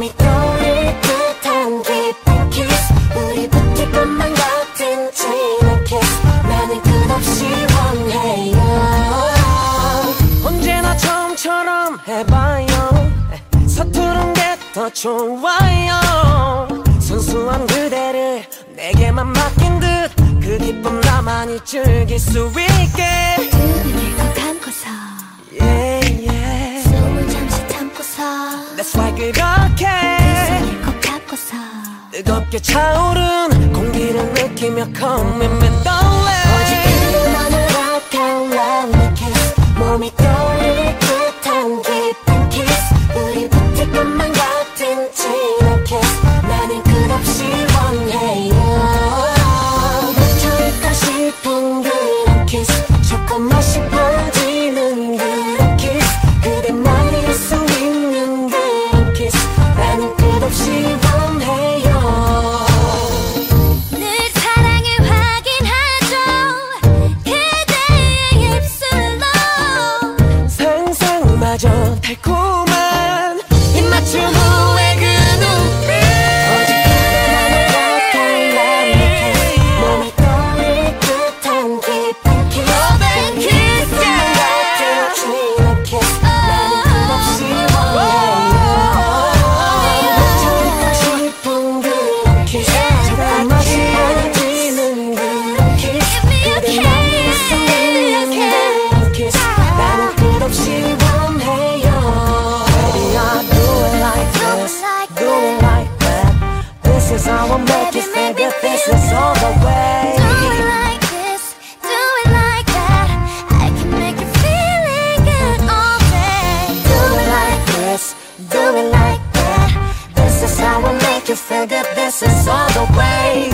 미도를 끝한 뒷북 키스 우리 붙을 것만 같은 체인의 키스 나는 끝없이 원해요. 언제나 처음처럼 해봐요. 서투른 게 더 좋아요. 순수한 그대를 내게만 맡긴 듯 그 기쁨 나만이 즐길 수 있게. 왜 그렇게 뜨겁게 차오른 공기를 느끼며 Come and me, This is how I make you think that this is all the way. Do it like this, do it like that. I can make you good all day. Do it like this, do it like that. This is how we make you feel good. This is all the way.